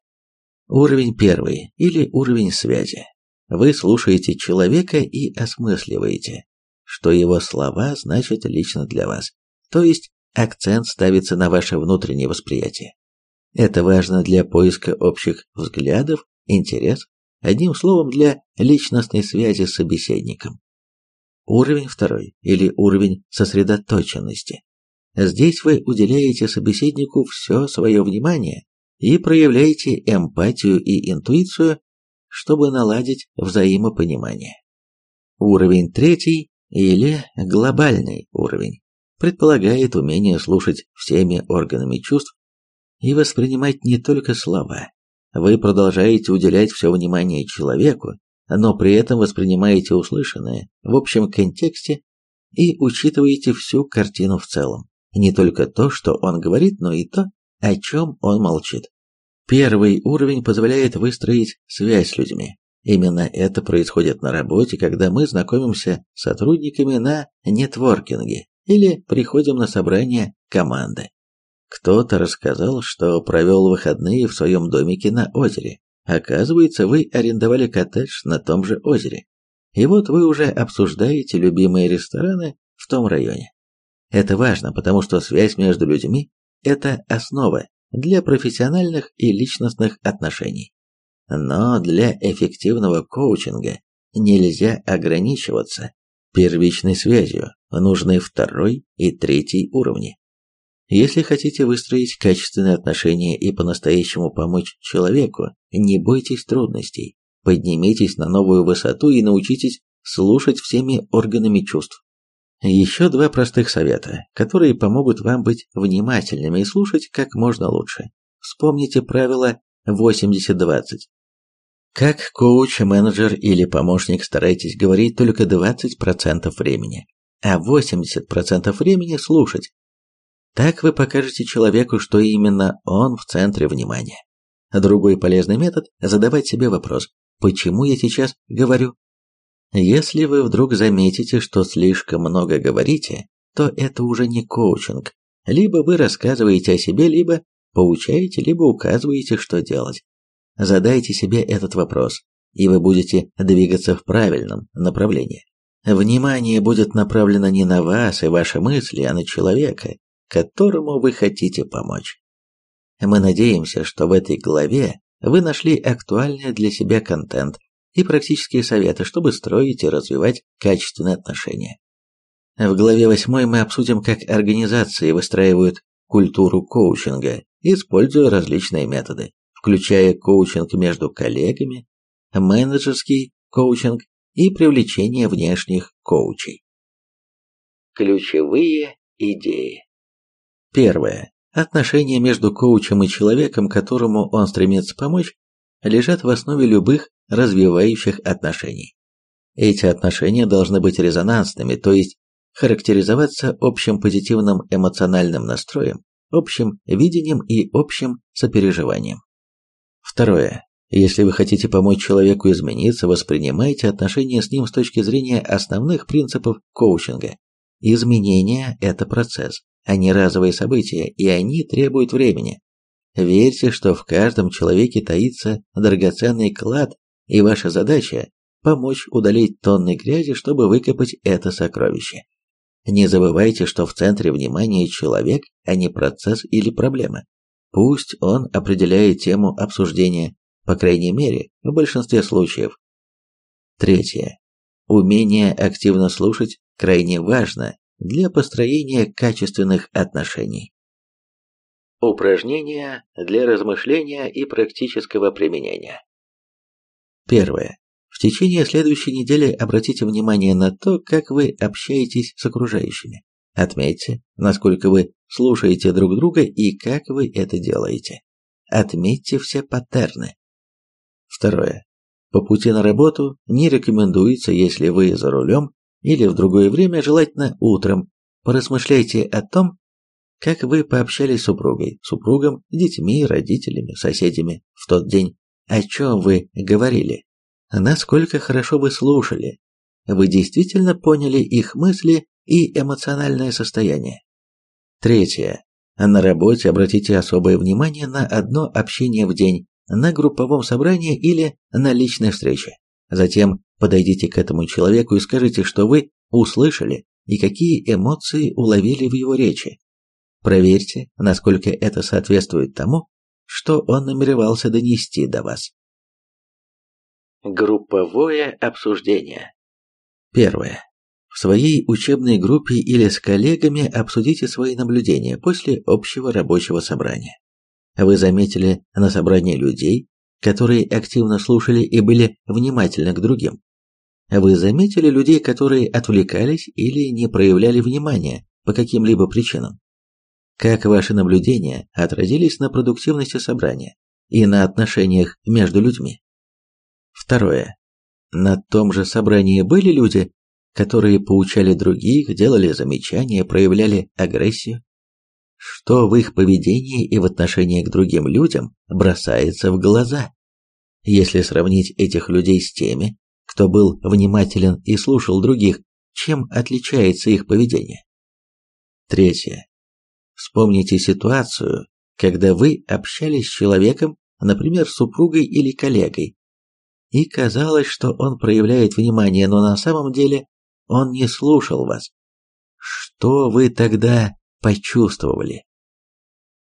Уровень первый или уровень связи. Вы слушаете человека и осмысливаете, что его слова значат лично для вас. То есть акцент ставится на ваше внутреннее восприятие. Это важно для поиска общих взглядов, интерес, одним словом, для личностной связи с собеседником. Уровень второй или уровень сосредоточенности. Здесь вы уделяете собеседнику все свое внимание и проявляете эмпатию и интуицию, чтобы наладить взаимопонимание. Уровень третий или глобальный уровень предполагает умение слушать всеми органами чувств и воспринимать не только слова. Вы продолжаете уделять все внимание человеку, но при этом воспринимаете услышанное в общем контексте и учитываете всю картину в целом. Не только то, что он говорит, но и то, о чем он молчит. Первый уровень позволяет выстроить связь с людьми. Именно это происходит на работе, когда мы знакомимся с сотрудниками на нетворкинге или приходим на собрание команды. Кто-то рассказал, что провел выходные в своем домике на озере. Оказывается, вы арендовали коттедж на том же озере. И вот вы уже обсуждаете любимые рестораны в том районе. Это важно, потому что связь между людьми – это основа для профессиональных и личностных отношений. Но для эффективного коучинга нельзя ограничиваться первичной связью, нужны второй и третий уровни. Если хотите выстроить качественные отношения и по-настоящему помочь человеку, не бойтесь трудностей, поднимитесь на новую высоту и научитесь слушать всеми органами чувств. Еще два простых совета, которые помогут вам быть внимательными и слушать как можно лучше. Вспомните правило 80-20. Как коуч, менеджер или помощник старайтесь говорить только 20% времени, а 80% времени слушать. Так вы покажете человеку, что именно он в центре внимания. Другой полезный метод – задавать себе вопрос «Почему я сейчас говорю?» Если вы вдруг заметите, что слишком много говорите, то это уже не коучинг. Либо вы рассказываете о себе, либо поучаете, либо указываете, что делать. Задайте себе этот вопрос, и вы будете двигаться в правильном направлении. Внимание будет направлено не на вас и ваши мысли, а на человека, которому вы хотите помочь. Мы надеемся, что в этой главе вы нашли актуальный для себя контент, и практические советы, чтобы строить и развивать качественные отношения. В главе 8 мы обсудим, как организации выстраивают культуру коучинга, используя различные методы, включая коучинг между коллегами, менеджерский коучинг и привлечение внешних коучей. Ключевые идеи. Первое. Отношения между коучем и человеком, которому он стремится помочь, лежат в основе любых развивающих отношений. Эти отношения должны быть резонансными, то есть характеризоваться общим позитивным эмоциональным настроем, общим видением и общим сопереживанием. Второе. Если вы хотите помочь человеку измениться, воспринимайте отношения с ним с точки зрения основных принципов коучинга. Изменения – это процесс, а не разовые события, и они требуют времени. Верьте, что в каждом человеке таится драгоценный клад, и ваша задача – помочь удалить тонны грязи, чтобы выкопать это сокровище. Не забывайте, что в центре внимания человек, а не процесс или проблема. Пусть он определяет тему обсуждения, по крайней мере, в большинстве случаев. Третье. Умение активно слушать крайне важно для построения качественных отношений. Упражнения для размышления и практического применения. Первое. В течение следующей недели обратите внимание на то, как вы общаетесь с окружающими. Отметьте, насколько вы слушаете друг друга и как вы это делаете. Отметьте все паттерны. Второе. По пути на работу не рекомендуется, если вы за рулем или в другое время, желательно утром, поразмышляйте о том, как вы пообщались с супругой, супругом, детьми, родителями, соседями в тот день? О чем вы говорили? Насколько хорошо вы слушали? Вы действительно поняли их мысли и эмоциональное состояние? Третье. На работе обратите особое внимание на одно общение в день, на групповом собрании или на личной встрече. Затем подойдите к этому человеку и скажите, что вы услышали и какие эмоции уловили в его речи. Проверьте, насколько это соответствует тому, что он намеревался донести до вас. Групповое обсуждение. Первое. В своей учебной группе или с коллегами обсудите свои наблюдения после общего рабочего собрания. Вы заметили на собрании людей, которые активно слушали и были внимательны к другим. Вы заметили людей, которые отвлекались или не проявляли внимания по каким-либо причинам. Как ваши наблюдения отразились на продуктивности собрания и на отношениях между людьми? Второе. На том же собрании были люди, которые поучали других, делали замечания, проявляли агрессию? Что в их поведении и в отношении к другим людям бросается в глаза? Если сравнить этих людей с теми, кто был внимателен и слушал других, чем отличается их поведение? Третье. Вспомните ситуацию, когда вы общались с человеком, например, с супругой или коллегой, и казалось, что он проявляет внимание, но на самом деле он не слушал вас. Что вы тогда почувствовали?